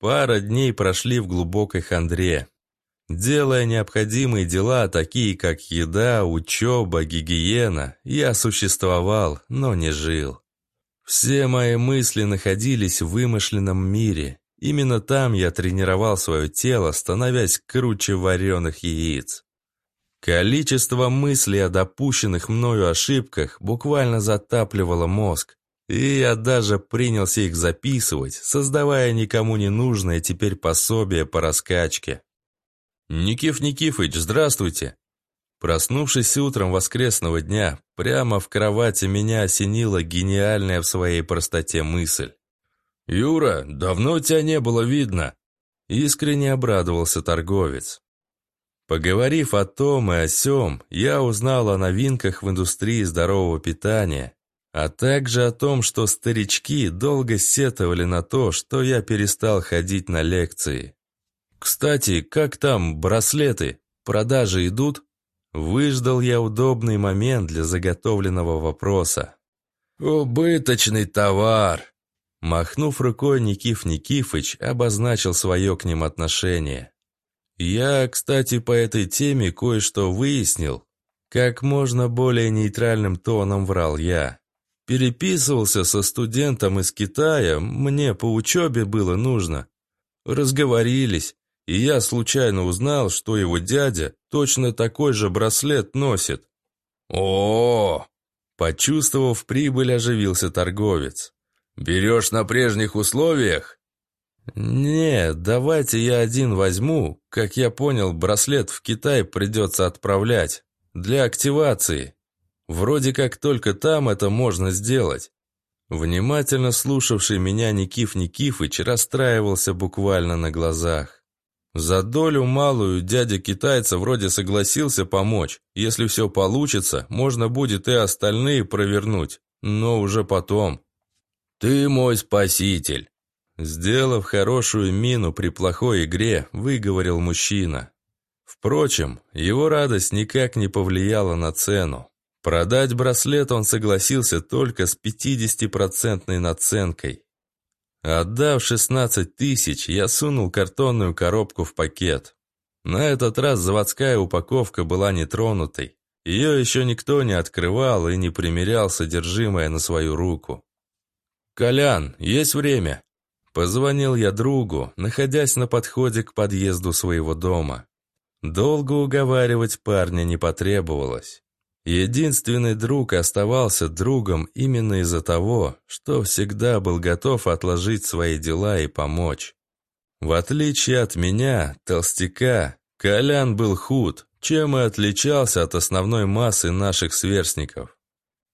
Пара дней прошли в глубокой хандре. Делая необходимые дела, такие как еда, учеба, гигиена, я существовал, но не жил. Все мои мысли находились в вымышленном мире. Именно там я тренировал свое тело, становясь круче вареных яиц. Количество мыслей о допущенных мною ошибках буквально затапливало мозг, и я даже принялся их записывать, создавая никому не нужное теперь пособие по раскачке. «Никиф Никифыч, здравствуйте!» Проснувшись утром воскресного дня, прямо в кровати меня осенила гениальная в своей простоте мысль. «Юра, давно тебя не было видно!» Искренне обрадовался торговец. Поговорив о том и о сём, я узнал о новинках в индустрии здорового питания а также о том, что старички долго сетовали на то, что я перестал ходить на лекции. «Кстати, как там браслеты? Продажи идут?» Выждал я удобный момент для заготовленного вопроса. «Убыточный товар!» Махнув рукой, Никиф Никифыч обозначил свое к ним отношение. «Я, кстати, по этой теме кое-что выяснил. Как можно более нейтральным тоном врал я. Переписывался со студентом из Китая, мне по учебе было нужно. Разговорились, и я случайно узнал, что его дядя точно такой же браслет носит. о, -о, -о! Почувствовав прибыль, оживился торговец. «Берешь на прежних условиях?» Нет, давайте я один возьму. Как я понял, браслет в Китай придется отправлять. Для активации». Вроде как только там это можно сделать. Внимательно слушавший меня Никиф Никифыч расстраивался буквально на глазах. За долю малую дядя китайца вроде согласился помочь. Если все получится, можно будет и остальные провернуть, но уже потом. «Ты мой спаситель!» Сделав хорошую мину при плохой игре, выговорил мужчина. Впрочем, его радость никак не повлияла на цену. Продать браслет он согласился только с 50-процентной наценкой. Отдав 16 тысяч, я сунул картонную коробку в пакет. На этот раз заводская упаковка была нетронутой. Ее еще никто не открывал и не примерял содержимое на свою руку. «Колян, есть время?» Позвонил я другу, находясь на подходе к подъезду своего дома. Долго уговаривать парня не потребовалось. Единственный друг оставался другом именно из-за того, что всегда был готов отложить свои дела и помочь. В отличие от меня, толстяка, Колян был худ, чем и отличался от основной массы наших сверстников.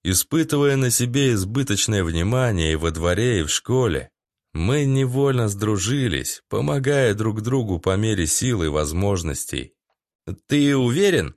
Испытывая на себе избыточное внимание и во дворе, и в школе, мы невольно сдружились, помогая друг другу по мере сил и возможностей. «Ты уверен?»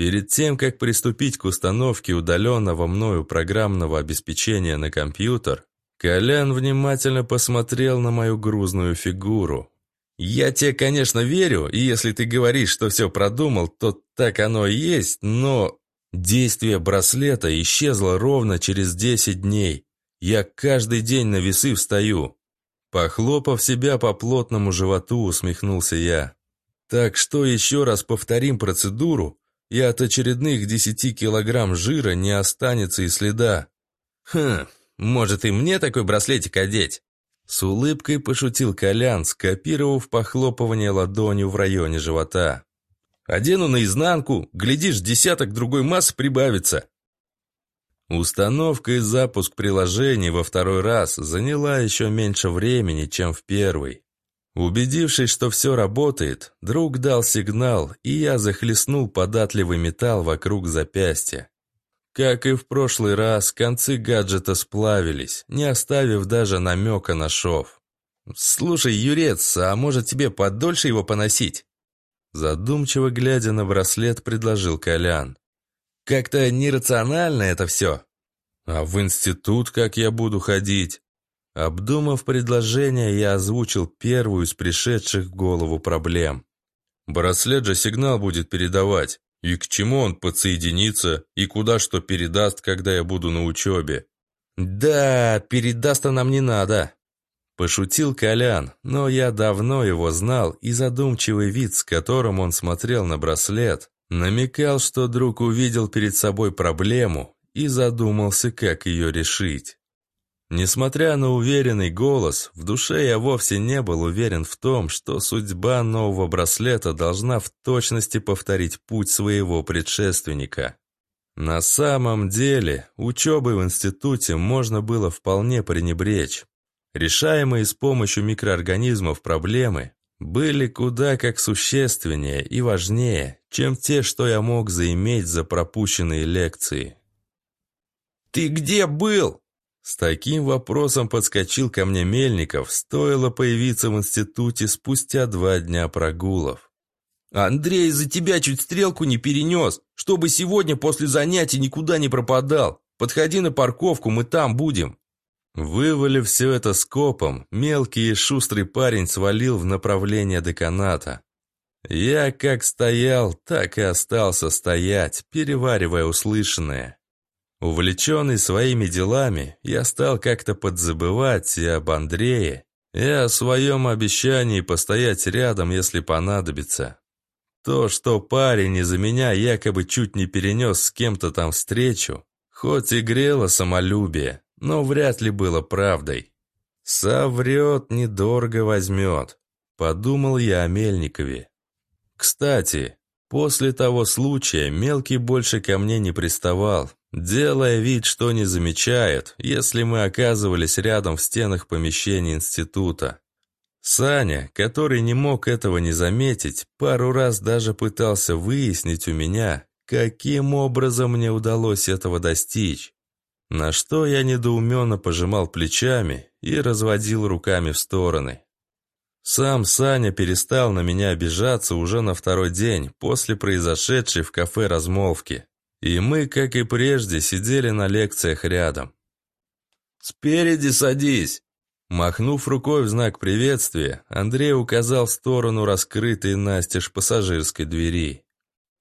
Перед тем, как приступить к установке удаленного мною программного обеспечения на компьютер, Колян внимательно посмотрел на мою грузную фигуру. «Я тебе, конечно, верю, и если ты говоришь, что все продумал, то так оно и есть, но...» Действие браслета исчезло ровно через 10 дней. Я каждый день на весы встаю. Похлопав себя по плотному животу, усмехнулся я. Так что еще раз повторим процедуру, и от очередных 10 килограмм жира не останется и следа. «Хм, может и мне такой браслетик одеть?» С улыбкой пошутил Колян, скопировав похлопывание ладонью в районе живота. «Одену наизнанку, глядишь, десяток другой масс прибавится». Установка и запуск приложений во второй раз заняла еще меньше времени, чем в первый. Убедившись, что все работает, друг дал сигнал, и я захлестнул податливый металл вокруг запястья. Как и в прошлый раз, концы гаджета сплавились, не оставив даже намека на шов. «Слушай, Юрец, а может тебе подольше его поносить?» Задумчиво глядя на браслет, предложил Колян. «Как-то нерационально это все». «А в институт как я буду ходить?» Обдумав предложение, я озвучил первую из пришедших в голову проблем. Браслет же сигнал будет передавать. И к чему он подсоединится, и куда что передаст, когда я буду на учебе? Да, передаст-то нам не надо. Пошутил Колян, но я давно его знал, и задумчивый вид, с которым он смотрел на браслет, намекал, что друг увидел перед собой проблему и задумался, как ее решить. Несмотря на уверенный голос, в душе я вовсе не был уверен в том, что судьба нового браслета должна в точности повторить путь своего предшественника. На самом деле, учебой в институте можно было вполне пренебречь. Решаемые с помощью микроорганизмов проблемы были куда как существеннее и важнее, чем те, что я мог заиметь за пропущенные лекции. «Ты где был?» С таким вопросом подскочил ко мне Мельников, стоило появиться в институте спустя два дня прогулов. «Андрей из-за тебя чуть стрелку не перенес, чтобы сегодня после занятий никуда не пропадал. Подходи на парковку, мы там будем». Вывалив все это скопом, мелкий и шустрый парень свалил в направление деканата. Я как стоял, так и остался стоять, переваривая услышанное. Увлеченный своими делами, я стал как-то подзабывать и об Андрее, и о своем обещании постоять рядом, если понадобится. То, что парень из-за меня якобы чуть не перенес с кем-то там встречу, хоть и грело самолюбие, но вряд ли было правдой. «Соврет, недорого возьмет», — подумал я о Мельникове. Кстати, после того случая Мелкий больше ко мне не приставал, делая вид, что не замечает, если мы оказывались рядом в стенах помещения института. Саня, который не мог этого не заметить, пару раз даже пытался выяснить у меня, каким образом мне удалось этого достичь. На что я недоуменно пожимал плечами и разводил руками в стороны. Сам Саня перестал на меня обижаться уже на второй день после произошедшей в кафе размолвки. И мы, как и прежде, сидели на лекциях рядом. «Спереди садись!» Махнув рукой в знак приветствия, Андрей указал в сторону раскрытой настежь пассажирской двери.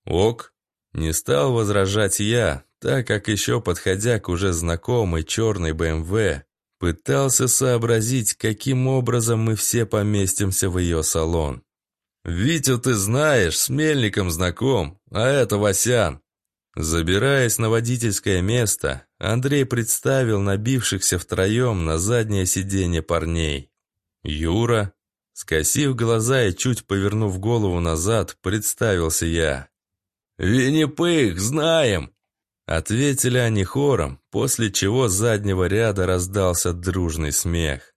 «Ок!» Не стал возражать я, так как еще подходя к уже знакомой черной БМВ, эм пытался сообразить, каким образом мы все поместимся в ее салон. «Витю ты знаешь, с Мельником знаком, а это Васян. Забираясь на водительское место, Андрей представил набившихся втроем на заднее сиденье парней. «Юра?» Скосив глаза и чуть повернув голову назад, представился я. «Винни-Пых, знаем!» Ответили они хором, после чего с заднего ряда раздался дружный смех.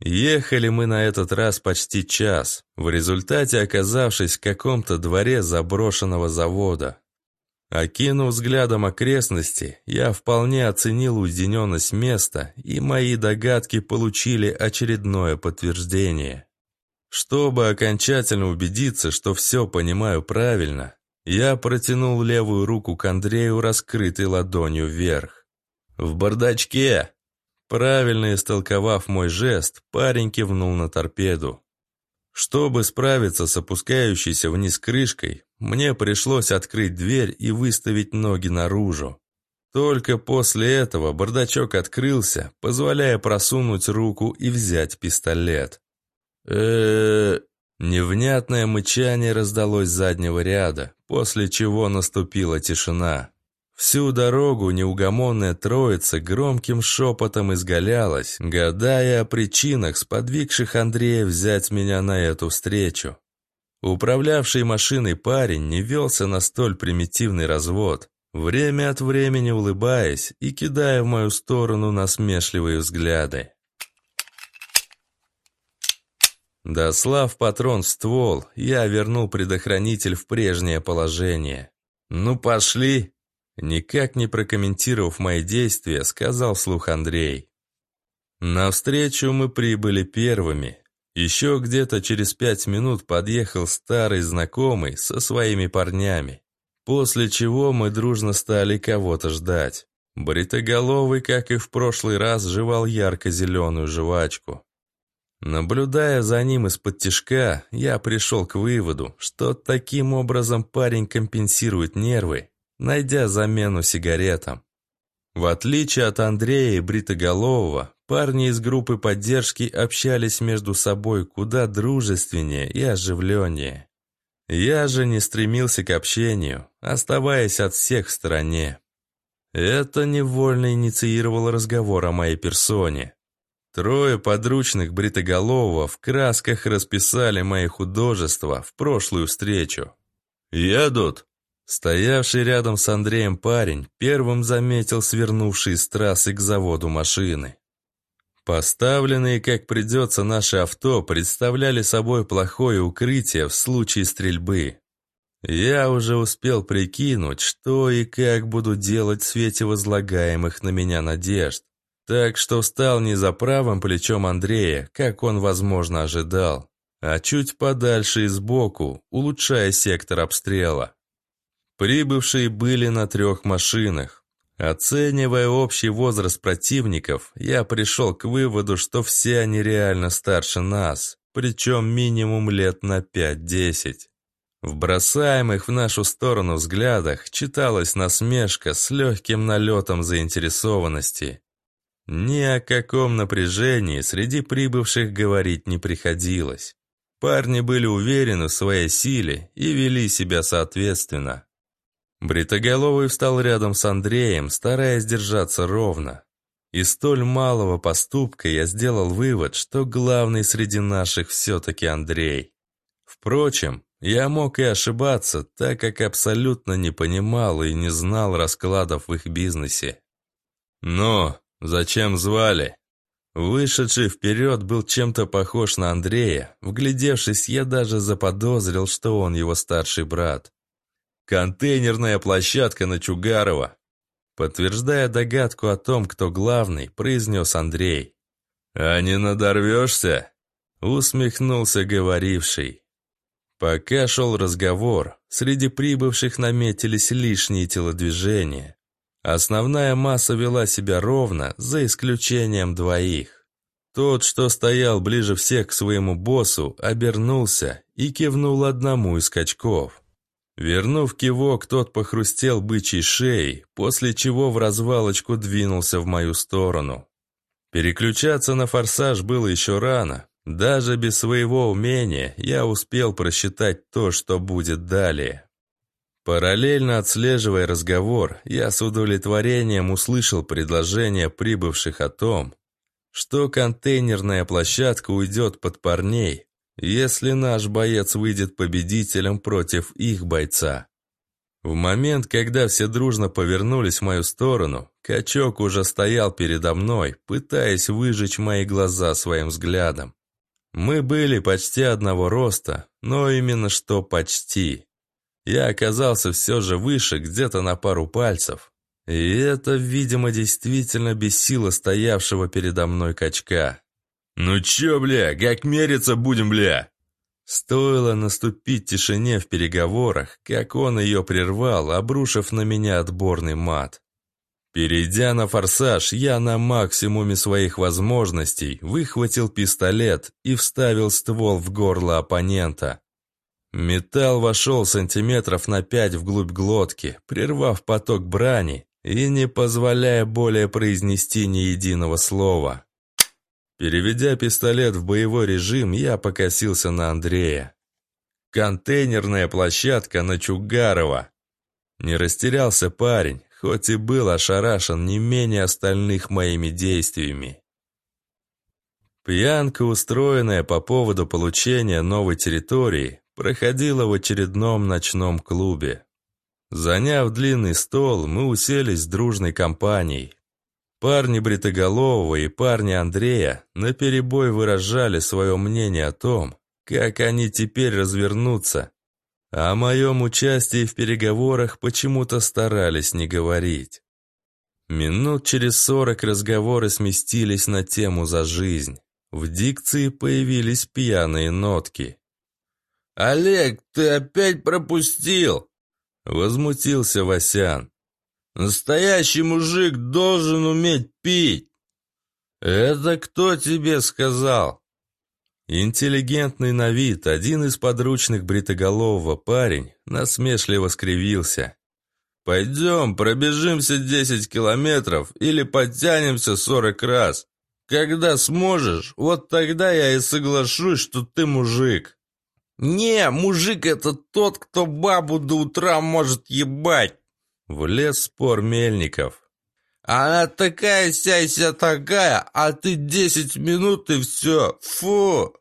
Ехали мы на этот раз почти час, в результате оказавшись в каком-то дворе заброшенного завода. Окинув взглядом окрестности, я вполне оценил уединенность места, и мои догадки получили очередное подтверждение. Чтобы окончательно убедиться, что все понимаю правильно, я протянул левую руку к Андрею, раскрытой ладонью вверх. «В бардачке!» Правильно истолковав мой жест, парень кивнул на торпеду. Чтобы справиться с опускающейся вниз крышкой, мне пришлось открыть дверь и выставить ноги наружу. Только после этого бардачок открылся, позволяя просунуть руку и взять пистолет. э Невнятное мычание раздалось с заднего ряда, после чего наступила тишина. Всю дорогу неугомонная троица громким шепотом изгалялась, гадая о причинах, сподвигших Андрея взять меня на эту встречу. Управлявший машиной парень не велся на столь примитивный развод, время от времени улыбаясь и кидая в мою сторону насмешливые взгляды. Дослав патрон в ствол, я вернул предохранитель в прежнее положение. «Ну пошли!» Никак не прокомментировав мои действия, сказал слух Андрей. На встречу мы прибыли первыми. Еще где-то через пять минут подъехал старый знакомый со своими парнями. После чего мы дружно стали кого-то ждать. Бритоголовый, как и в прошлый раз, жевал ярко-зеленую жвачку. Наблюдая за ним из-под тишка, я пришел к выводу, что таким образом парень компенсирует нервы найдя замену сигаретам. В отличие от Андрея и Бритоголового, парни из группы поддержки общались между собой куда дружественнее и оживленнее. Я же не стремился к общению, оставаясь от всех в стороне. Это невольно инициировало разговор о моей персоне. Трое подручных Бритоголового в красках расписали мои художества в прошлую встречу. «Едут?» Стоявший рядом с Андреем парень первым заметил свернувшие с трассы к заводу машины. Поставленные, как придется, наши авто представляли собой плохое укрытие в случае стрельбы. Я уже успел прикинуть, что и как буду делать в свете возлагаемых на меня надежд, так что встал не за правым плечом Андрея, как он, возможно, ожидал, а чуть подальше и сбоку, улучшая сектор обстрела. Прибывшие были на трех машинах. Оценивая общий возраст противников, я пришел к выводу, что все они реально старше нас, причем минимум лет на 5-10. В бросаемых в нашу сторону взглядах читалась насмешка с легким налетом заинтересованности. Ни о каком напряжении среди прибывших говорить не приходилось. Парни были уверены в своей силе и вели себя соответственно. Бритоголовый встал рядом с Андреем, стараясь держаться ровно. Из столь малого поступка я сделал вывод, что главный среди наших все-таки Андрей. Впрочем, я мог и ошибаться, так как абсолютно не понимал и не знал раскладов в их бизнесе. Но зачем звали? Вышедший вперед был чем-то похож на Андрея. Вглядевшись, я даже заподозрил, что он его старший брат. Контейнерная площадка на Чугарова. Подтверждая догадку о том, кто главный, произнес Андрей. «А не надорвешься?» Усмехнулся говоривший. Пока шел разговор, среди прибывших наметились лишние телодвижения. Основная масса вела себя ровно, за исключением двоих. Тот, что стоял ближе всех к своему боссу, обернулся и кивнул одному из качков. Вернув кивок, тот похрустел бычьей шеей, после чего в развалочку двинулся в мою сторону. Переключаться на форсаж было еще рано. Даже без своего умения я успел просчитать то, что будет далее. Параллельно отслеживая разговор, я с удовлетворением услышал предложение прибывших о том, что контейнерная площадка уйдет под парней, если наш боец выйдет победителем против их бойца. В момент, когда все дружно повернулись в мою сторону, качок уже стоял передо мной, пытаясь выжечь мои глаза своим взглядом. Мы были почти одного роста, но именно что почти. Я оказался все же выше, где-то на пару пальцев. И это, видимо, действительно бесило стоявшего передо мной качка. «Ну чё, бля, как мериться будем, бля?» Стоило наступить тишине в переговорах, как он ее прервал, обрушив на меня отборный мат. Перейдя на форсаж, я на максимуме своих возможностей выхватил пистолет и вставил ствол в горло оппонента. Металл вошел сантиметров на пять вглубь глотки, прервав поток брани и не позволяя более произнести ни единого слова. Переведя пистолет в боевой режим, я покосился на Андрея. «Контейнерная площадка на Чугарова!» Не растерялся парень, хоть и был ошарашен не менее остальных моими действиями. Пьянка, устроенная по поводу получения новой территории, проходила в очередном ночном клубе. Заняв длинный стол, мы уселись с дружной компанией. Парни Бритоголового и парни Андрея наперебой выражали свое мнение о том, как они теперь развернутся. А о моем участии в переговорах почему-то старались не говорить. Минут через сорок разговоры сместились на тему «За жизнь». В дикции появились пьяные нотки. «Олег, ты опять пропустил!» Возмутился Васян. Настоящий мужик должен уметь пить. Это кто тебе сказал? Интеллигентный на вид, один из подручных бритоголового парень, насмешливо скривился. «Пойдем, пробежимся 10 километров или подтянемся 40 раз. Когда сможешь, вот тогда я и соглашусь, что ты мужик». «Не, мужик это тот, кто бабу до утра может ебать». Влез спор Мельников. «Она такая вся вся такая, а ты десять минут и все! Фу!»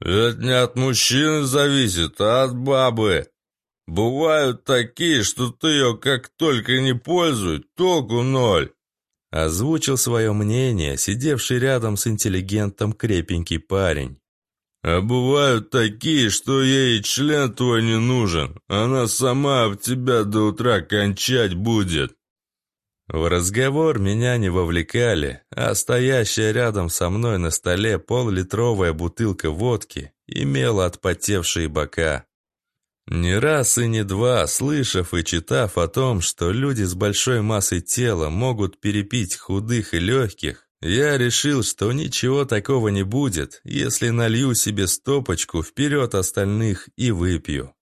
«Это не от мужчины зависит, а от бабы. Бывают такие, что ты ее как только не пользуй, толку ноль!» Озвучил свое мнение сидевший рядом с интеллигентом крепенький парень. А бывают такие, что ей член твой не нужен. Она сама в тебя до утра кончать будет. В разговор меня не вовлекали, а стоящая рядом со мной на столе пол-литровая бутылка водки имела отпотевшие бока. Не раз и не два, слышав и читав о том, что люди с большой массой тела могут перепить худых и легких, я решил, что ничего такого не будет, если налью себе стопочку вперед остальных и выпью.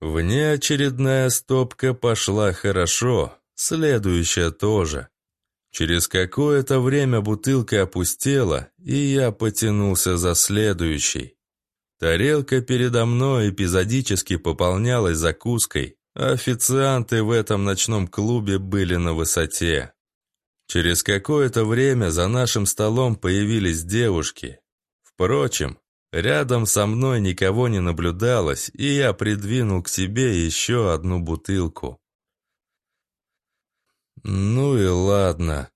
Внеочередная стопка пошла хорошо, следующая тоже. Через какое-то время бутылка опустела, и я потянулся за следующей. Тарелка передо мной эпизодически пополнялась закуской, а официанты в этом ночном клубе были на высоте. Через какое-то время за нашим столом появились девушки. Впрочем, рядом со мной никого не наблюдалось, и я придвинул к себе еще одну бутылку. Ну и ладно.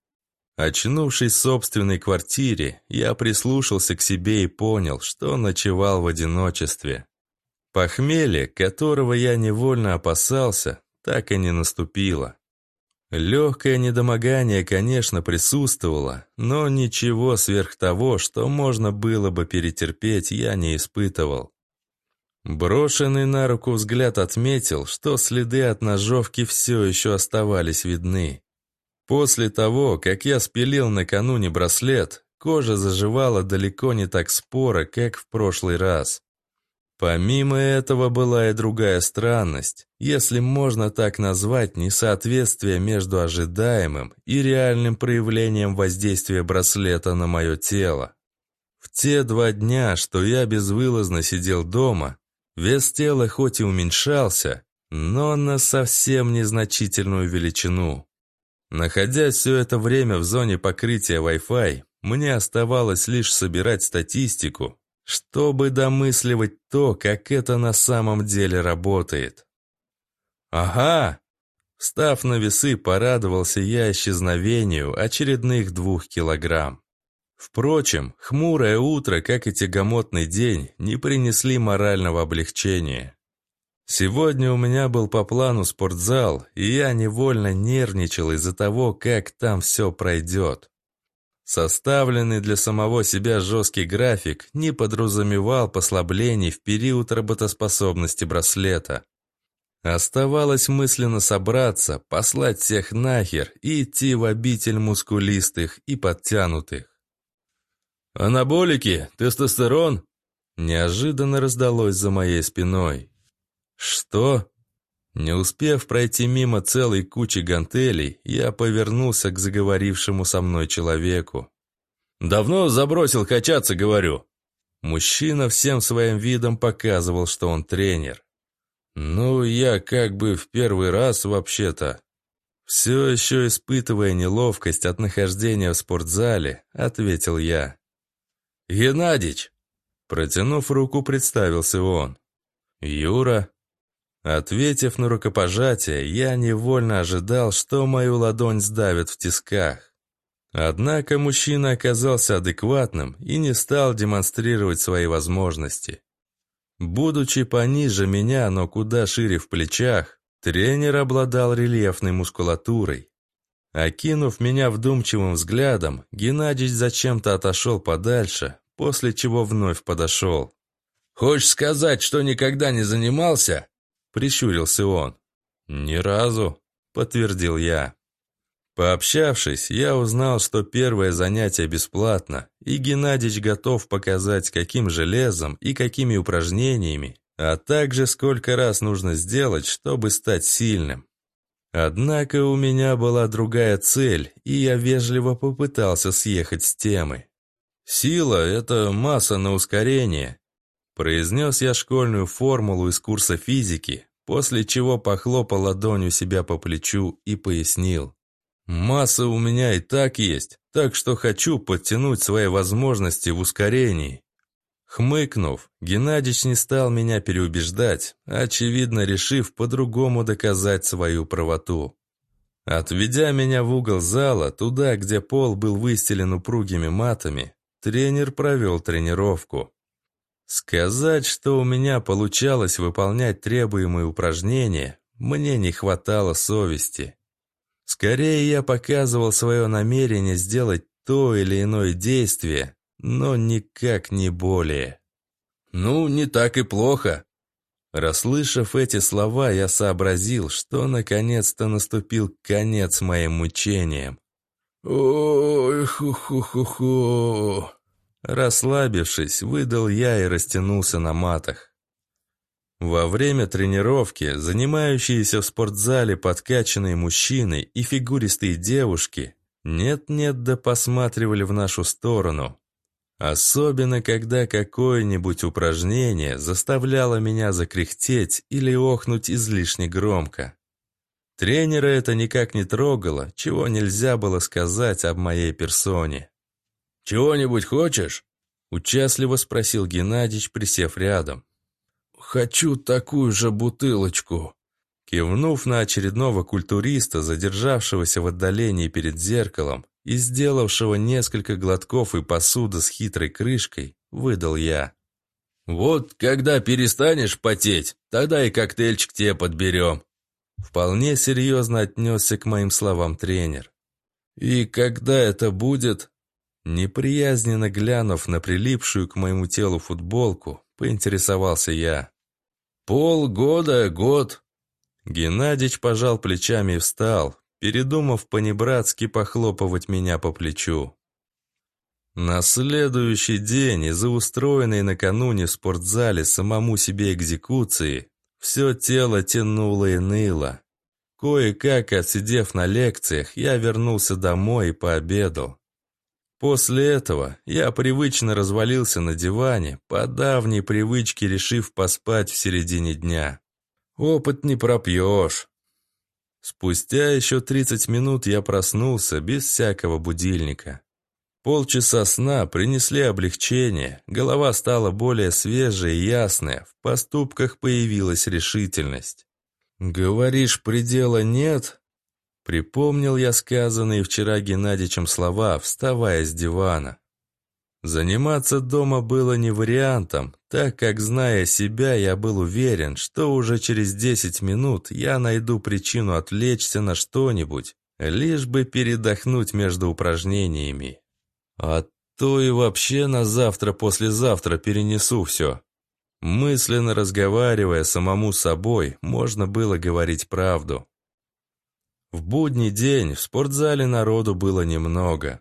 Очнувшись в собственной квартире, я прислушался к себе и понял, что ночевал в одиночестве. Похмелье, которого я невольно опасался, так и не наступило. Легкое недомогание, конечно, присутствовало, но ничего сверх того, что можно было бы перетерпеть, я не испытывал. Брошенный на руку взгляд отметил, что следы от ножовки все еще оставались видны. После того, как я спилил накануне браслет, кожа заживала далеко не так споро, как в прошлый раз. Помимо этого была и другая странность, если можно так назвать несоответствие между ожидаемым и реальным проявлением воздействия браслета на мое тело. В те два дня, что я безвылазно сидел дома, вес тела хоть и уменьшался, но на совсем незначительную величину. Находясь все это время в зоне покрытия Wi-Fi, мне оставалось лишь собирать статистику чтобы домысливать то, как это на самом деле работает. «Ага!» Встав на весы, порадовался я исчезновению очередных двух килограмм. Впрочем, хмурое утро, как и тягомотный день, не принесли морального облегчения. Сегодня у меня был по плану спортзал, и я невольно нервничал из-за того, как там все пройдет. Составленный для самого себя жесткий график не подразумевал послаблений в период работоспособности браслета. Оставалось мысленно собраться, послать всех нахер и идти в обитель мускулистых и подтянутых. «Анаболики? Тестостерон?» Неожиданно раздалось за моей спиной. «Что?» Не успев пройти мимо целой кучи гантелей, я повернулся к заговорившему со мной человеку. «Давно забросил качаться, говорю». Мужчина всем своим видом показывал, что он тренер. «Ну, я как бы в первый раз вообще-то». «Все еще испытывая неловкость от нахождения в спортзале», — ответил я. «Геннадич!» Протянув руку, представился он. «Юра, Ответив на рукопожатие, я невольно ожидал, что мою ладонь сдавит в тисках. Однако мужчина оказался адекватным и не стал демонстрировать свои возможности. Будучи пониже меня, но куда шире в плечах, тренер обладал рельефной мускулатурой. Окинув меня вдумчивым взглядом, Геннадий зачем-то отошел подальше, после чего вновь подошел. «Хочешь сказать, что никогда не занимался?» Прищурился он. «Ни разу», — подтвердил я. Пообщавшись, я узнал, что первое занятие бесплатно, и Геннадьевич готов показать, каким железом и какими упражнениями, а также сколько раз нужно сделать, чтобы стать сильным. Однако у меня была другая цель, и я вежливо попытался съехать с темы. Сила – это масса на ускорение, Произнес я школьную формулу из курса физики, после чего похлопал ладонью себя по плечу и пояснил. «Масса у меня и так есть, так что хочу подтянуть свои возможности в ускорении». Хмыкнув, Геннадьевич не стал меня переубеждать, очевидно решив по-другому доказать свою правоту. Отведя меня в угол зала, туда, где пол был выстелен упругими матами, тренер провел тренировку. Сказать, что у меня получалось выполнять требуемые упражнения, мне не хватало совести. Скорее я показывал свое намерение сделать то или иное действие, но никак не более. «Ну, не так и плохо». Расслышав эти слова, я сообразил, что наконец-то наступил конец моим мучениям. «Ой, ху-ху-ху-ху...» Расслабившись, выдал я и растянулся на матах. Во время тренировки занимающиеся в спортзале подкачанные мужчины и фигуристые девушки нет-нет да посматривали в нашу сторону. Особенно, когда какое-нибудь упражнение заставляло меня закряхтеть или охнуть излишне громко. Тренера это никак не трогало, чего нельзя было сказать об моей персоне. «Чего-нибудь хочешь?» – участливо спросил Геннадьевич, присев рядом. «Хочу такую же бутылочку!» Кивнув на очередного культуриста, задержавшегося в отдалении перед зеркалом и сделавшего несколько глотков и посуды с хитрой крышкой, выдал я. «Вот когда перестанешь потеть, тогда и коктейльчик тебе подберем», Вполне серьезно отнесся к моим словам тренер. «И когда это будет?» Неприязненно глянув на прилипшую к моему телу футболку, поинтересовался я. «Полгода, год!» Геннадич пожал плечами и встал, передумав понебратски похлопывать меня по плечу. На следующий день из-за устроенной накануне в спортзале самому себе экзекуции все тело тянуло и ныло. Кое-как отсидев на лекциях, я вернулся домой и пообедал. После этого я привычно развалился на диване, по давней привычке решив поспать в середине дня. Опыт не пропьешь. Спустя еще 30 минут я проснулся без всякого будильника. Полчаса сна принесли облегчение, голова стала более свежая и ясная, в поступках появилась решительность. «Говоришь, предела нет?» Припомнил я сказанные вчера Геннадичем слова, вставая с дивана. Заниматься дома было не вариантом, так как, зная себя, я был уверен, что уже через 10 минут я найду причину отвлечься на что-нибудь, лишь бы передохнуть между упражнениями. А то и вообще на завтра-послезавтра перенесу все. Мысленно разговаривая самому с собой, можно было говорить правду. В будний день в спортзале народу было немного.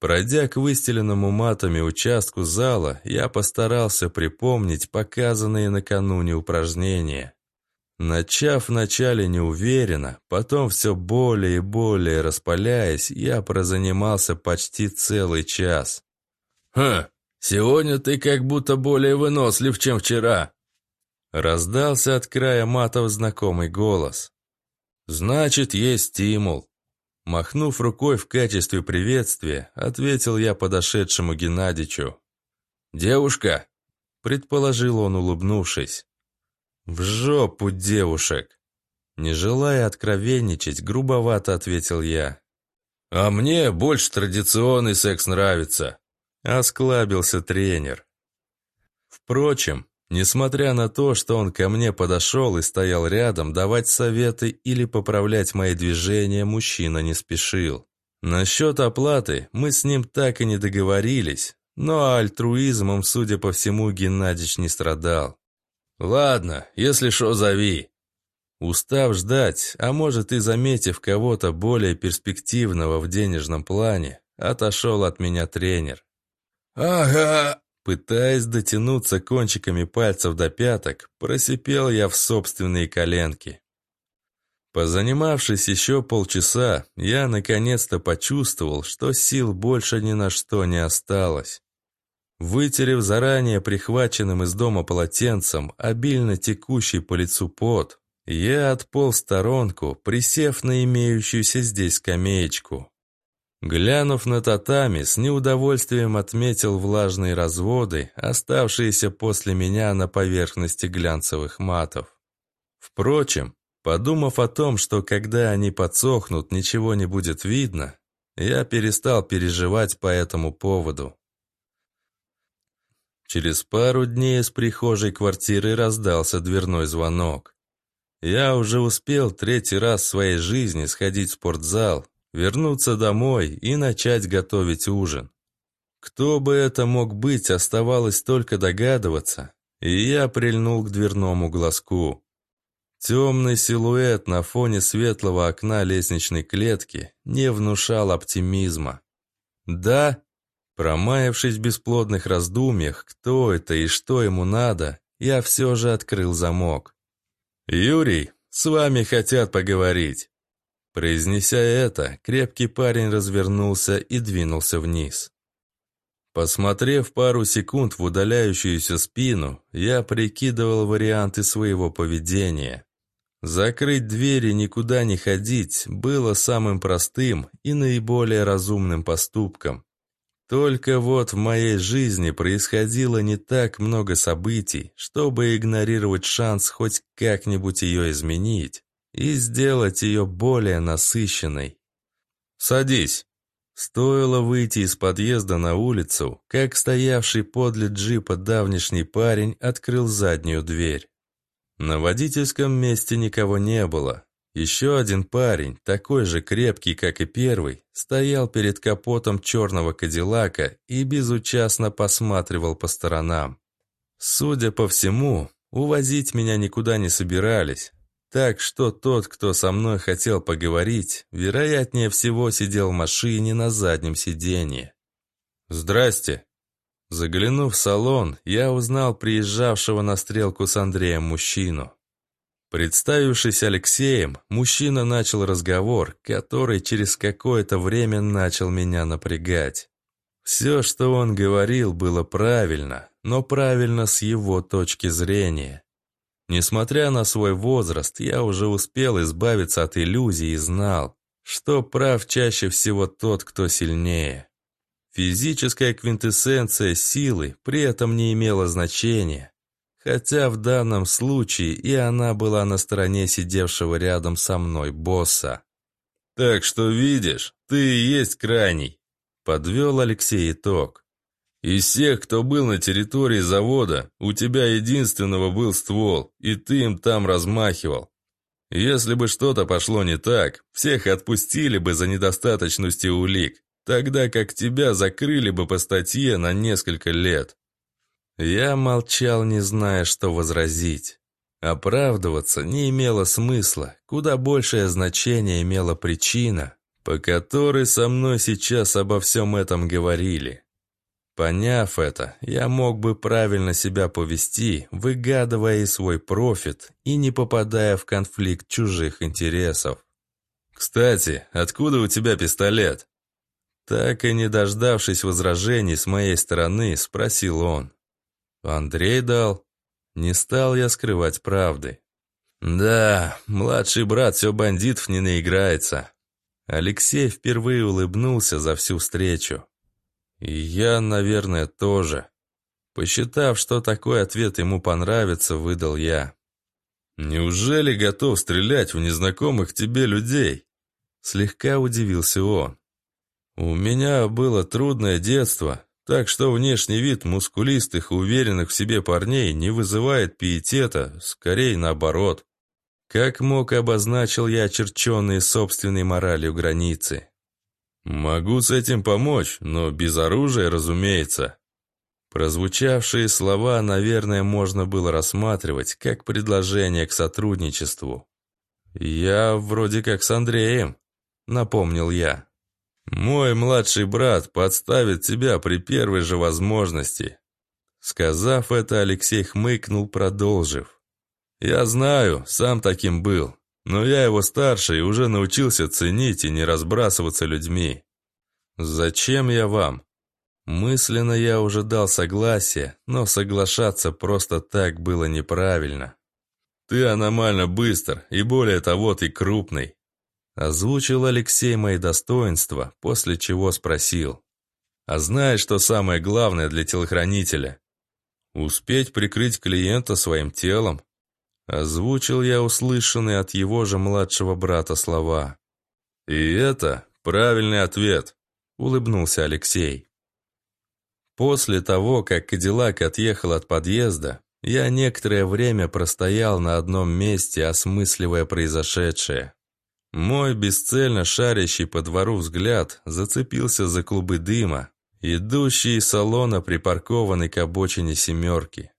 Пройдя к выстеленному матами участку зала, я постарался припомнить показанные накануне упражнения. Начав вначале неуверенно, потом все более и более распаляясь, я прозанимался почти целый час. «Хм, сегодня ты как будто более вынослив, чем вчера!» Раздался от края матов знакомый голос. «Значит, есть стимул». Махнув рукой в качестве приветствия, ответил я подошедшему Геннадичу. «Девушка!» – предположил он, улыбнувшись. «В жопу девушек!» Не желая откровенничать, грубовато ответил я. «А мне больше традиционный секс нравится», – осклабился тренер. Впрочем, Несмотря на то, что он ко мне подошел и стоял рядом, давать советы или поправлять мои движения мужчина не спешил. Насчет оплаты мы с ним так и не договорились, но альтруизмом, судя по всему, Геннадьевич не страдал. «Ладно, если что, зови». Устав ждать, а может и заметив кого-то более перспективного в денежном плане, отошел от меня тренер. «Ага!» Пытаясь дотянуться кончиками пальцев до пяток, просипел я в собственные коленки. Позанимавшись еще полчаса, я наконец-то почувствовал, что сил больше ни на что не осталось. Вытерев заранее прихваченным из дома полотенцем обильно текущий по лицу пот, я отполз в сторонку, присев на имеющуюся здесь скамеечку. Глянув на татами, с неудовольствием отметил влажные разводы, оставшиеся после меня на поверхности глянцевых матов. Впрочем, подумав о том, что когда они подсохнут, ничего не будет видно, я перестал переживать по этому поводу. Через пару дней из прихожей квартиры раздался дверной звонок. Я уже успел третий раз в своей жизни сходить в спортзал, вернуться домой и начать готовить ужин. Кто бы это мог быть, оставалось только догадываться, и я прильнул к дверному глазку. Темный силуэт на фоне светлого окна лестничной клетки не внушал оптимизма. Да, промаявшись в бесплодных раздумьях, кто это и что ему надо, я все же открыл замок. «Юрий, с вами хотят поговорить». Произнеся это, крепкий парень развернулся и двинулся вниз. Посмотрев пару секунд в удаляющуюся спину, я прикидывал варианты своего поведения. Закрыть двери, и никуда не ходить было самым простым и наиболее разумным поступком. Только вот в моей жизни происходило не так много событий, чтобы игнорировать шанс хоть как-нибудь ее изменить и сделать ее более насыщенной. «Садись!» Стоило выйти из подъезда на улицу, как стоявший подле джипа давнишний парень открыл заднюю дверь. На водительском месте никого не было. Еще один парень, такой же крепкий, как и первый, стоял перед капотом черного кадиллака и безучастно посматривал по сторонам. Судя по всему, увозить меня никуда не собирались, так что тот, кто со мной хотел поговорить, вероятнее всего сидел в машине на заднем сиденье. «Здрасте!» Заглянув в салон, я узнал приезжавшего на стрелку с Андреем мужчину. Представившись Алексеем, мужчина начал разговор, который через какое-то время начал меня напрягать. Все, что он говорил, было правильно, но правильно с его точки зрения. Несмотря на свой возраст, я уже успел избавиться от иллюзий и знал, что прав чаще всего тот, кто сильнее. Физическая квинтэссенция силы при этом не имела значения, хотя в данном случае и она была на стороне сидевшего рядом со мной босса. «Так что видишь, ты и есть крайний», — подвел Алексей итог. Из всех, кто был на территории завода, у тебя единственного был ствол, и ты им там размахивал. Если бы что-то пошло не так, всех отпустили бы за недостаточностью улик, тогда как тебя закрыли бы по статье на несколько лет. Я молчал, не зная, что возразить. Оправдываться не имело смысла, куда большее значение имела причина, по которой со мной сейчас обо всем этом говорили. Поняв это, я мог бы правильно себя повести, выгадывая и свой профит, и не попадая в конфликт чужих интересов. «Кстати, откуда у тебя пистолет?» Так и не дождавшись возражений с моей стороны, спросил он. «Андрей дал?» Не стал я скрывать правды. «Да, младший брат все бандитов не наиграется». Алексей впервые улыбнулся за всю встречу. И я, наверное, тоже. Посчитав, что такой ответ ему понравится, выдал я. «Неужели готов стрелять в незнакомых тебе людей?» Слегка удивился он. «У меня было трудное детство, так что внешний вид мускулистых и уверенных в себе парней не вызывает пиетета, скорее наоборот. Как мог, обозначил я очерченные собственной моралью границы. «Могу с этим помочь, но без оружия, разумеется». Прозвучавшие слова, наверное, можно было рассматривать как предложение к сотрудничеству. «Я вроде как с Андреем», — напомнил я. «Мой младший брат подставит тебя при первой же возможности». Сказав это, Алексей хмыкнул, продолжив. «Я знаю, сам таким был. Но я его старше и уже научился ценить и не разбрасываться людьми. «Зачем я вам?» Мысленно я уже дал согласие, но соглашаться просто так было неправильно. «Ты аномально быстр, и более того, ты крупный», – озвучил Алексей мои достоинства, после чего спросил. «А знаешь, что самое главное для телохранителя?» «Успеть прикрыть клиента своим телом», Озвучил я услышанные от его же младшего брата слова. «И это правильный ответ», — улыбнулся Алексей. После того, как Кадиллак отъехал от подъезда, я некоторое время простоял на одном месте, осмысливая произошедшее. Мой бесцельно шарящий по двору взгляд зацепился за клубы дыма, идущие из салона припаркованной к обочине «семерки».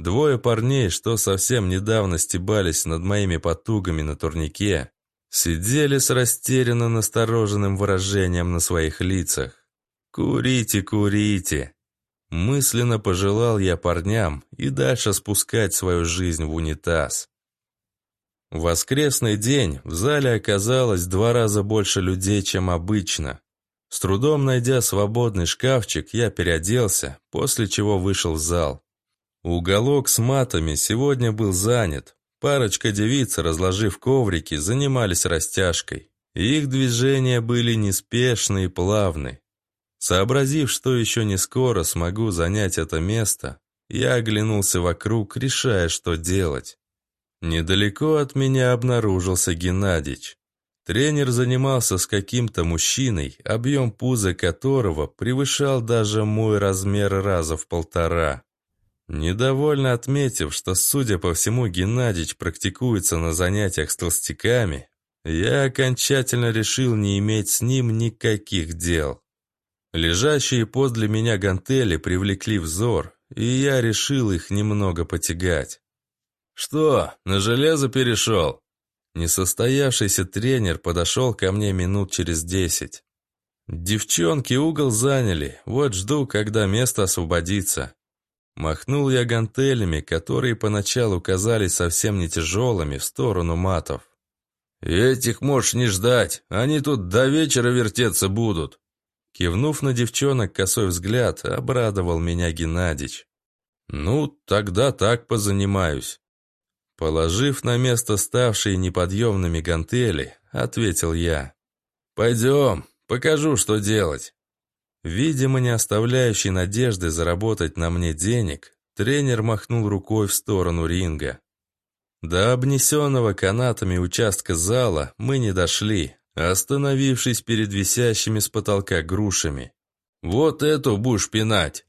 Двое парней, что совсем недавно стебались над моими потугами на турнике, сидели с растерянно настороженным выражением на своих лицах. «Курите, курите!» Мысленно пожелал я парням и дальше спускать свою жизнь в унитаз. Воскресный день в зале оказалось два раза больше людей, чем обычно. С трудом найдя свободный шкафчик, я переоделся, после чего вышел в зал. Уголок с матами сегодня был занят. Парочка девиц, разложив коврики, занимались растяжкой. Их движения были неспешны и плавны. Сообразив, что еще не скоро смогу занять это место, я оглянулся вокруг, решая, что делать. Недалеко от меня обнаружился Геннадич. Тренер занимался с каким-то мужчиной, объем пуза которого превышал даже мой размер раза в полтора. Недовольно отметив, что, судя по всему, Геннадьевич практикуется на занятиях с толстяками, я окончательно решил не иметь с ним никаких дел. Лежащие подле меня гантели привлекли взор, и я решил их немного потягать. «Что, на железо перешел?» Несостоявшийся тренер подошел ко мне минут через десять. «Девчонки угол заняли, вот жду, когда место освободится. Махнул я гантелями, которые поначалу казались совсем не тяжелыми, в сторону матов. «Этих можешь не ждать, они тут до вечера вертеться будут!» Кивнув на девчонок косой взгляд, обрадовал меня Геннадич. «Ну, тогда так позанимаюсь». Положив на место ставшие неподъемными гантели, ответил я. «Пойдем, покажу, что делать». Видимо, не оставляющий надежды заработать на мне денег, тренер махнул рукой в сторону ринга. До обнесенного канатами участка зала мы не дошли, остановившись перед висящими с потолка грушами. «Вот эту будешь пинать!»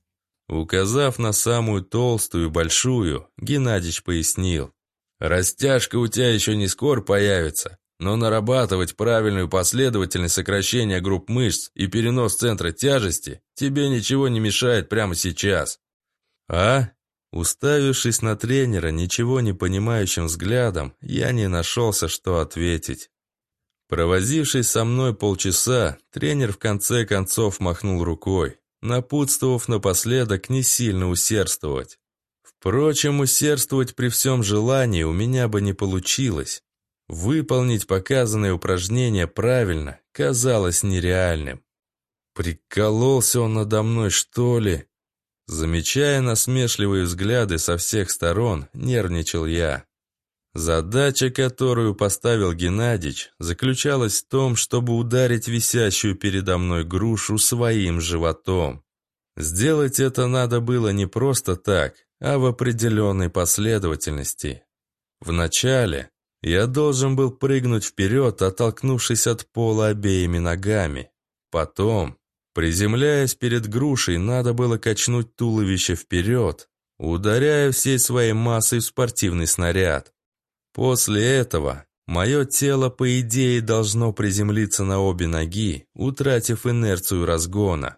Указав на самую толстую и большую, Геннадьевич пояснил. «Растяжка у тебя еще не скоро появится но нарабатывать правильную последовательность сокращения групп мышц и перенос центра тяжести тебе ничего не мешает прямо сейчас. А? Уставившись на тренера ничего не понимающим взглядом, я не нашелся, что ответить. Провозившись со мной полчаса, тренер в конце концов махнул рукой, напутствовав напоследок не сильно усердствовать. Впрочем, усердствовать при всем желании у меня бы не получилось. Выполнить показанные упражнения правильно казалось нереальным. Прикололся он надо мной, что ли? Замечая насмешливые взгляды со всех сторон, нервничал я. Задача, которую поставил Геннадич, заключалась в том, чтобы ударить висящую передо мной грушу своим животом. Сделать это надо было не просто так, а в определенной последовательности. Вначале я должен был прыгнуть вперед, оттолкнувшись от пола обеими ногами. Потом, приземляясь перед грушей, надо было качнуть туловище вперед, ударяя всей своей массой в спортивный снаряд. После этого мое тело, по идее, должно приземлиться на обе ноги, утратив инерцию разгона.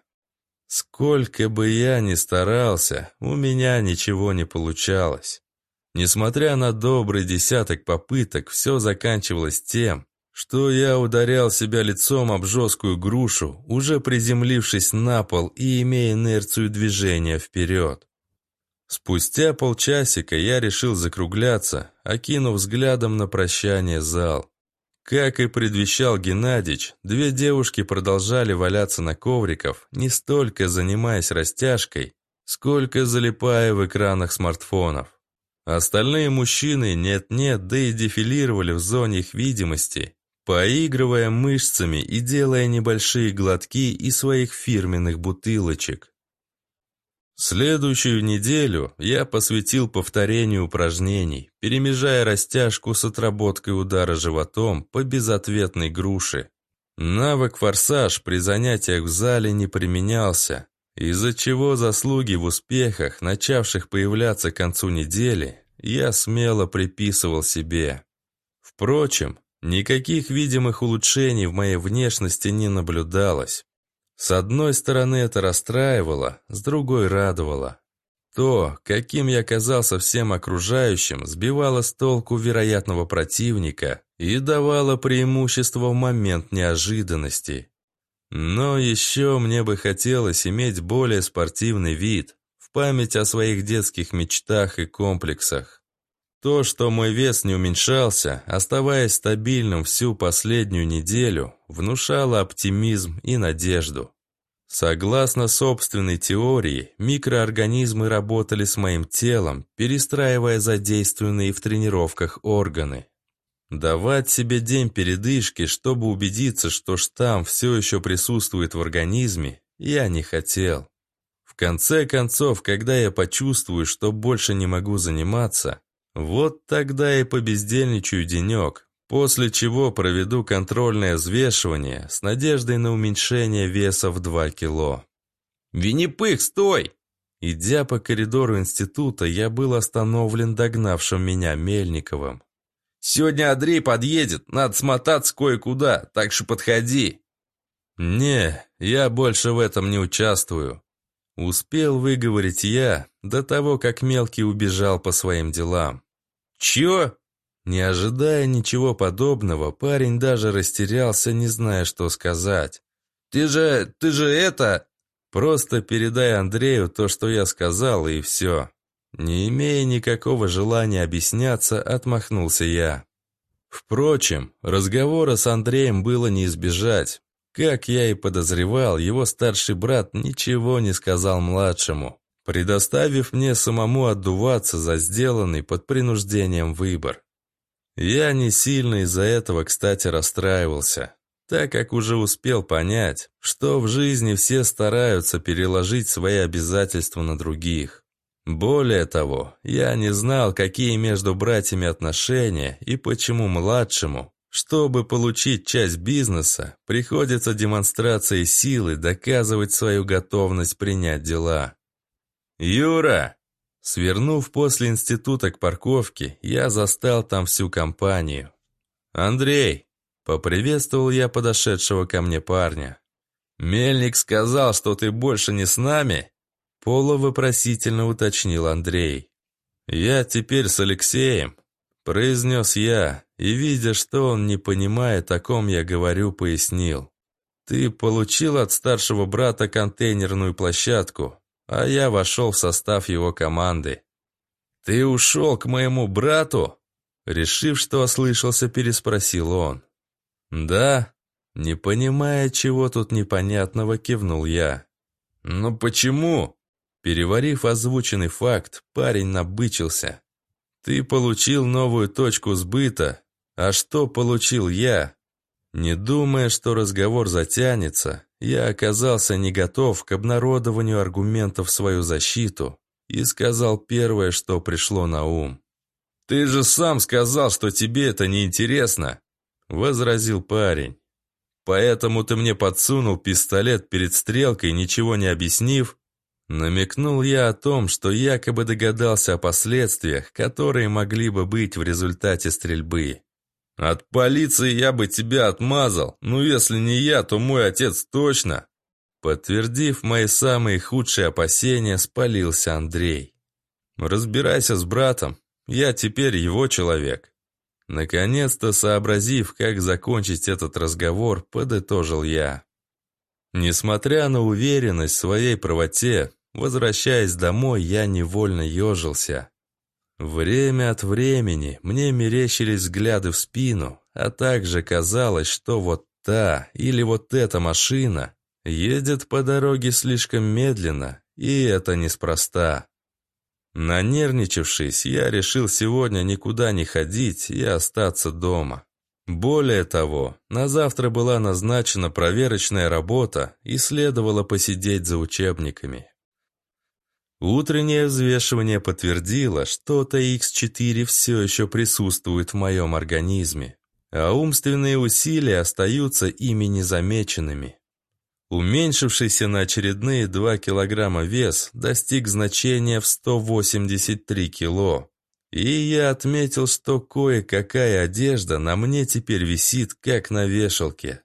Сколько бы я ни старался, у меня ничего не получалось. Несмотря на добрый десяток попыток, все заканчивалось тем, что я ударял себя лицом об жесткую грушу, уже приземлившись на пол и имея инерцию движения вперед. Спустя полчасика я решил закругляться, окинув взглядом на прощание зал. Как и предвещал Геннадич, две девушки продолжали валяться на ковриков, не столько занимаясь растяжкой, сколько залипая в экранах смартфонов. Остальные мужчины нет-нет, да и дефилировали в зоне их видимости, поигрывая мышцами и делая небольшие глотки из своих фирменных бутылочек. Следующую неделю я посвятил повторению упражнений, перемежая растяжку с отработкой удара животом по безответной груши. Навык форсаж при занятиях в зале не применялся, из-за чего заслуги в успехах, начавших появляться к концу недели, я смело приписывал себе. Впрочем, никаких видимых улучшений в моей внешности не наблюдалось. С одной стороны это расстраивало, с другой радовало. То, каким я казался всем окружающим, сбивало с толку вероятного противника и давало преимущество в момент неожиданности. Но еще мне бы хотелось иметь более спортивный вид, в память о своих детских мечтах и комплексах. То, что мой вес не уменьшался, оставаясь стабильным всю последнюю неделю, внушало оптимизм и надежду. Согласно собственной теории, микроорганизмы работали с моим телом, перестраивая задействованные в тренировках органы. Давать себе день передышки, чтобы убедиться, что штамм все еще присутствует в организме, я не хотел. В конце концов, когда я почувствую, что больше не могу заниматься, вот тогда и побездельничаю денек, после чего проведу контрольное взвешивание с надеждой на уменьшение веса в 2 кило. «Винни-пых, стой!» Идя по коридору института, я был остановлен догнавшим меня Мельниковым. Сегодня Андрей подъедет, надо смотаться кое-куда, так что подходи». «Не, я больше в этом не участвую». Успел выговорить я до того, как мелкий убежал по своим делам. «Чё?» Не ожидая ничего подобного, парень даже растерялся, не зная, что сказать. «Ты же... ты же это...» «Просто передай Андрею то, что я сказал, и все». Не имея никакого желания объясняться, отмахнулся я. Впрочем, разговора с Андреем было не избежать. Как я и подозревал, его старший брат ничего не сказал младшему, предоставив мне самому отдуваться за сделанный под принуждением выбор. Я не сильно из-за этого, кстати, расстраивался, так как уже успел понять, что в жизни все стараются переложить свои обязательства на других. Более того, я не знал, какие между братьями отношения и почему младшему, чтобы получить часть бизнеса, приходится демонстрацией силы доказывать свою готовность принять дела. «Юра!» Свернув после института к парковке, я застал там всю компанию. «Андрей!» – поприветствовал я подошедшего ко мне парня. «Мельник сказал, что ты больше не с нами?» Пола вопросительно уточнил Андрей. «Я теперь с Алексеем», — произнес я, и, видя, что он не понимает, о ком я говорю, пояснил. «Ты получил от старшего брата контейнерную площадку, а я вошел в состав его команды». «Ты ушел к моему брату?» Решив, что ослышался, переспросил он. «Да?» Не понимая, чего тут непонятного, кивнул я. Но почему?» Переварив озвученный факт, парень набычился. «Ты получил новую точку сбыта. А что получил я?» Не думая, что разговор затянется, я оказался не готов к обнародованию аргументов в свою защиту и сказал первое, что пришло на ум. «Ты же сам сказал, что тебе это неинтересно!» — возразил парень. «Поэтому ты мне подсунул пистолет перед стрелкой, ничего не объяснив, Намекнул я о том, что якобы догадался о последствиях, которые могли бы быть в результате стрельбы. «От полиции я бы тебя отмазал, но если не я, то мой отец точно!» Подтвердив мои самые худшие опасения, спалился Андрей. «Разбирайся с братом, я теперь его человек». Наконец-то сообразив, как закончить этот разговор, подытожил я. Несмотря на уверенность в своей правоте, Возвращаясь домой, я невольно ежился. Время от времени мне мерещились взгляды в спину, а также казалось, что вот та или вот эта машина едет по дороге слишком медленно, и это неспроста. Нанервничавшись, я решил сегодня никуда не ходить и остаться дома. Более того, на завтра была назначена проверочная работа и следовало посидеть за учебниками. Утреннее взвешивание подтвердило, что TX4 все еще присутствует в моем организме, а умственные усилия остаются ими незамеченными. Уменьшившийся на очередные 2 килограмма вес достиг значения в 183 кило. И я отметил, что кое-какая одежда на мне теперь висит, как на вешалке.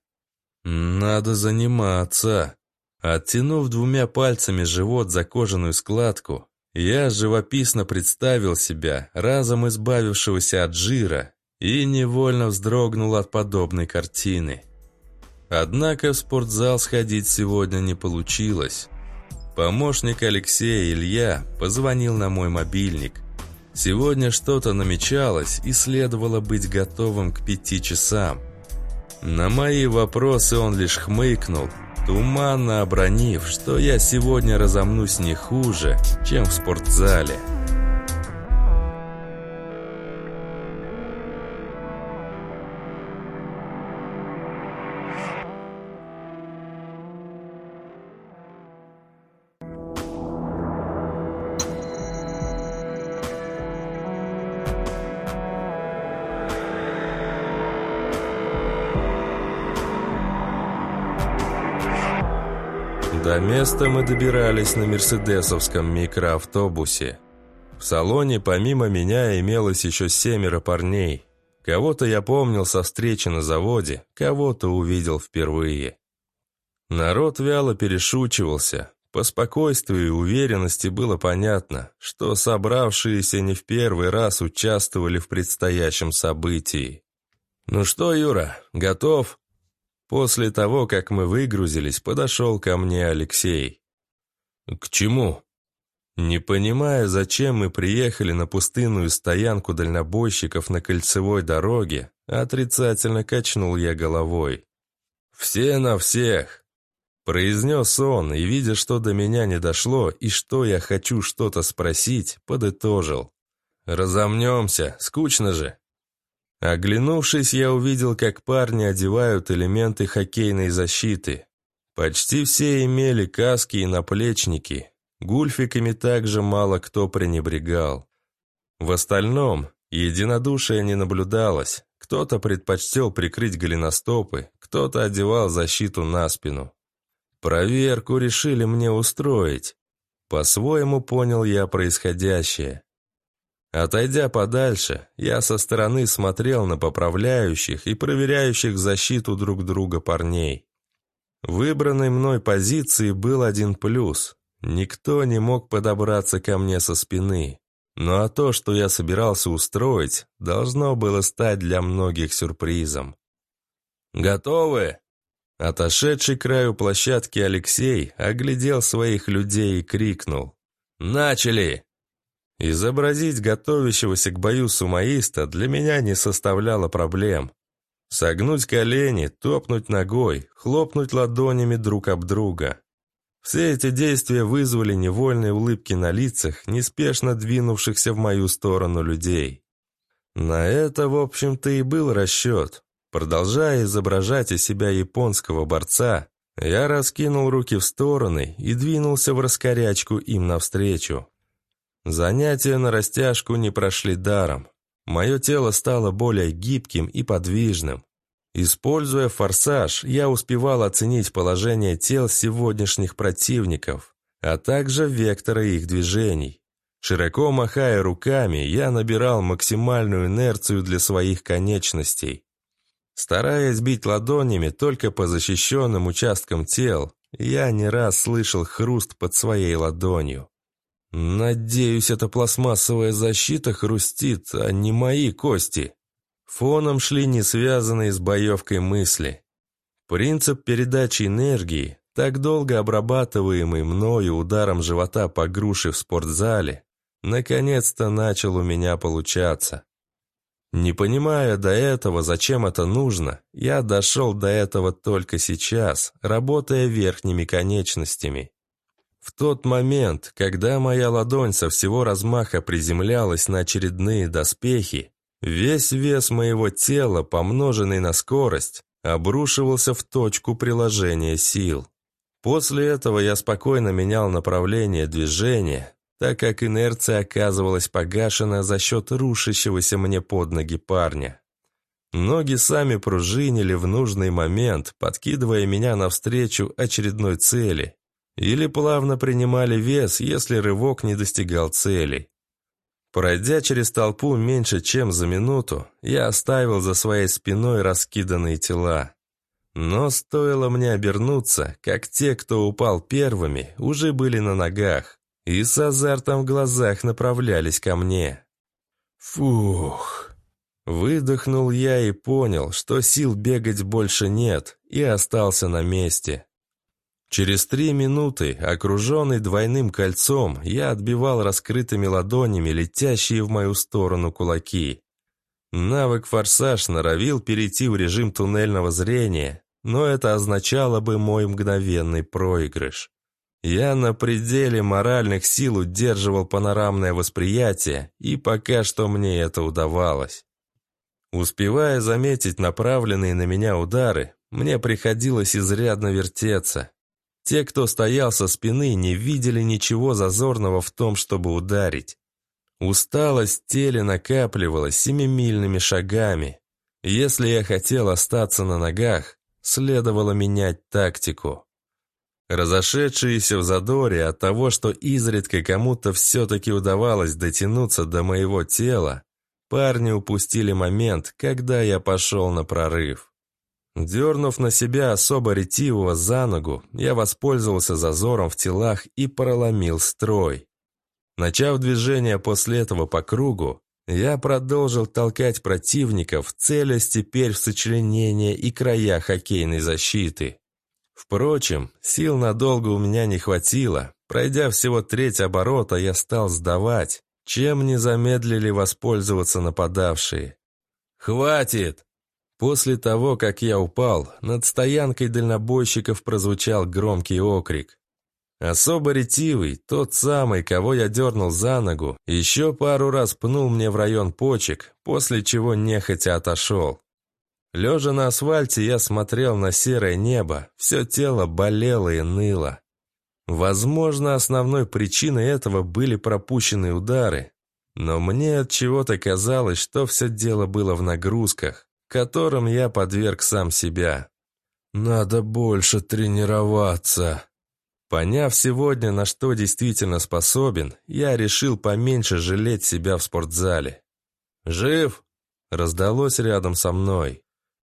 «Надо заниматься», Оттянув двумя пальцами живот за кожаную складку, я живописно представил себя, разом избавившегося от жира, и невольно вздрогнул от подобной картины. Однако в спортзал сходить сегодня не получилось. Помощник Алексея Илья позвонил на мой мобильник. Сегодня что-то намечалось и следовало быть готовым к пяти часам. На мои вопросы он лишь хмыкнул – туманно обронив, что я сегодня разомнусь не хуже, чем в спортзале. места мы добирались на мерседесовском микроавтобусе. В салоне помимо меня имелось еще семеро парней. Кого-то я помнил со встречи на заводе, кого-то увидел впервые. Народ вяло перешучивался. По спокойствию и уверенности было понятно, что собравшиеся не в первый раз участвовали в предстоящем событии. «Ну что, Юра, готов?» После того, как мы выгрузились, подошел ко мне Алексей. «К чему?» Не понимая, зачем мы приехали на пустынную стоянку дальнобойщиков на кольцевой дороге, отрицательно качнул я головой. «Все на всех!» Произнес он, и, видя, что до меня не дошло и что я хочу что-то спросить, подытожил. «Разомнемся, скучно же!» Оглянувшись, я увидел, как парни одевают элементы хоккейной защиты. Почти все имели каски и наплечники. Гульфиками также мало кто пренебрегал. В остальном единодушия не наблюдалось. Кто-то предпочтел прикрыть голеностопы, кто-то одевал защиту на спину. Проверку решили мне устроить. По-своему понял я происходящее. Отойдя подальше, я со стороны смотрел на поправляющих и проверяющих защиту друг друга парней. Выбранной мной позиции был один плюс. Никто не мог подобраться ко мне со спины. Ну а то, что я собирался устроить, должно было стать для многих сюрпризом. «Готовы?» Отошедший к краю площадки Алексей оглядел своих людей и крикнул. «Начали!» Изобразить готовящегося к бою сумоиста для меня не составляло проблем. Согнуть колени, топнуть ногой, хлопнуть ладонями друг об друга. Все эти действия вызвали невольные улыбки на лицах, неспешно двинувшихся в мою сторону людей. На это, в общем-то, и был расчет. Продолжая изображать из себя японского борца, я раскинул руки в стороны и двинулся в раскорячку им навстречу. Занятия на растяжку не прошли даром. Мое тело стало более гибким и подвижным. Используя форсаж, я успевал оценить положение тел сегодняшних противников, а также векторы их движений. Широко махая руками, я набирал максимальную инерцию для своих конечностей. Стараясь бить ладонями только по защищенным участкам тел, я не раз слышал хруст под своей ладонью. Надеюсь, эта пластмассовая защита хрустит, а не мои кости. Фоном шли не связанные с боевкой мысли. Принцип передачи энергии, так долго обрабатываемый мною ударом живота по груши в спортзале, наконец-то начал у меня получаться. Не понимая до этого, зачем это нужно, я дошел до этого только сейчас, работая верхними конечностями. В тот момент, когда моя ладонь со всего размаха приземлялась на очередные доспехи, весь вес моего тела, помноженный на скорость, обрушивался в точку приложения сил. После этого я спокойно менял направление движения, так как инерция оказывалась погашена за счет рушащегося мне под ноги парня. Ноги сами пружинили в нужный момент, подкидывая меня навстречу очередной цели, или плавно принимали вес, если рывок не достигал целей. Пройдя через толпу меньше, чем за минуту, я оставил за своей спиной раскиданные тела. Но стоило мне обернуться, как те, кто упал первыми, уже были на ногах и с азартом в глазах направлялись ко мне. Фух. Выдохнул я и понял, что сил бегать больше нет, и остался на месте. Через три минуты, окруженный двойным кольцом, я отбивал раскрытыми ладонями летящие в мою сторону кулаки. Навык «Форсаж» норовил перейти в режим туннельного зрения, но это означало бы мой мгновенный проигрыш. Я на пределе моральных сил удерживал панорамное восприятие, и пока что мне это удавалось. Успевая заметить направленные на меня удары, мне приходилось изрядно вертеться. Те, кто стоял со спины, не видели ничего зазорного в том, чтобы ударить. Усталость теле накапливалась семимильными шагами. Если я хотел остаться на ногах, следовало менять тактику. Разошедшиеся в задоре от того, что изредка кому-то все-таки удавалось дотянуться до моего тела, парни упустили момент, когда я пошел на прорыв. Дернув на себя особо ретивого за ногу, я воспользовался зазором в телах и проломил строй. Начав движение после этого по кругу, я продолжил толкать противников, целясь теперь в сочленение и края хоккейной защиты. Впрочем, сил надолго у меня не хватило. Пройдя всего треть оборота, я стал сдавать, чем не замедлили воспользоваться нападавшие. «Хватит!» После того, как я упал, над стоянкой дальнобойщиков прозвучал громкий окрик. Особо ретивый, тот самый, кого я дернул за ногу, еще пару раз пнул мне в район почек, после чего нехотя отошел. Лежа на асфальте, я смотрел на серое небо, все тело болело и ныло. Возможно, основной причиной этого были пропущенные удары, но мне от чего-то казалось, что все дело было в нагрузках которым я подверг сам себя. «Надо больше тренироваться». Поняв сегодня, на что действительно способен, я решил поменьше жалеть себя в спортзале. «Жив?» – раздалось рядом со мной.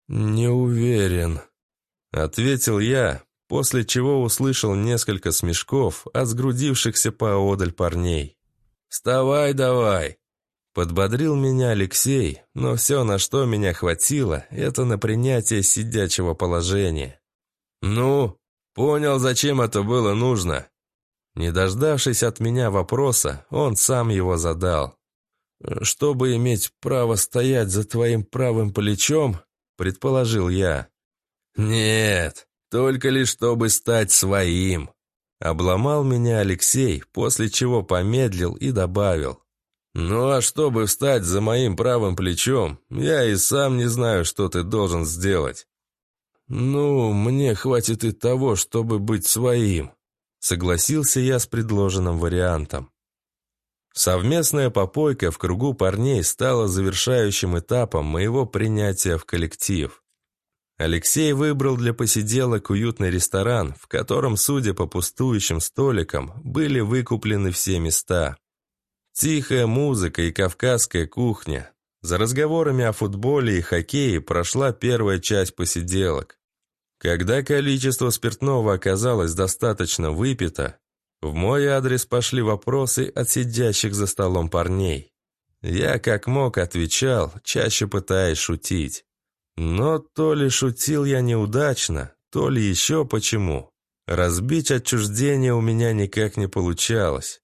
«Не уверен», – ответил я, после чего услышал несколько смешков от сгрудившихся поодаль парней. «Вставай давай!» Подбодрил меня Алексей, но все, на что меня хватило, это на принятие сидячего положения. «Ну, понял, зачем это было нужно?» Не дождавшись от меня вопроса, он сам его задал. «Чтобы иметь право стоять за твоим правым плечом», — предположил я. «Нет, только лишь чтобы стать своим», — обломал меня Алексей, после чего помедлил и добавил. «Ну а чтобы встать за моим правым плечом, я и сам не знаю, что ты должен сделать». «Ну, мне хватит и того, чтобы быть своим», — согласился я с предложенным вариантом. Совместная попойка в кругу парней стала завершающим этапом моего принятия в коллектив. Алексей выбрал для посиделок уютный ресторан, в котором, судя по пустующим столикам, были выкуплены все места. Тихая музыка и кавказская кухня. За разговорами о футболе и хоккее прошла первая часть посиделок. Когда количество спиртного оказалось достаточно выпито, в мой адрес пошли вопросы от сидящих за столом парней. Я как мог отвечал, чаще пытаясь шутить. Но то ли шутил я неудачно, то ли еще почему. Разбить отчуждение у меня никак не получалось.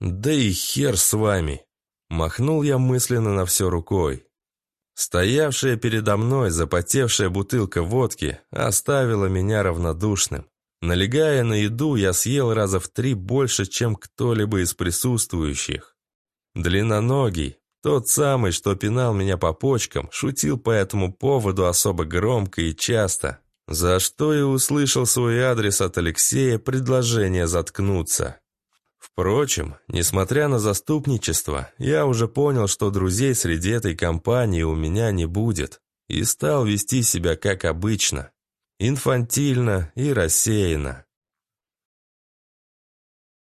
«Да и хер с вами!» Махнул я мысленно на все рукой. Стоявшая передо мной запотевшая бутылка водки оставила меня равнодушным. Налегая на еду, я съел раза в три больше, чем кто-либо из присутствующих. Длинноногий, тот самый, что пинал меня по почкам, шутил по этому поводу особо громко и часто, за что и услышал свой адрес от Алексея предложение заткнуться. Впрочем, несмотря на заступничество, я уже понял, что друзей среди этой компании у меня не будет, и стал вести себя как обычно, инфантильно и рассеянно.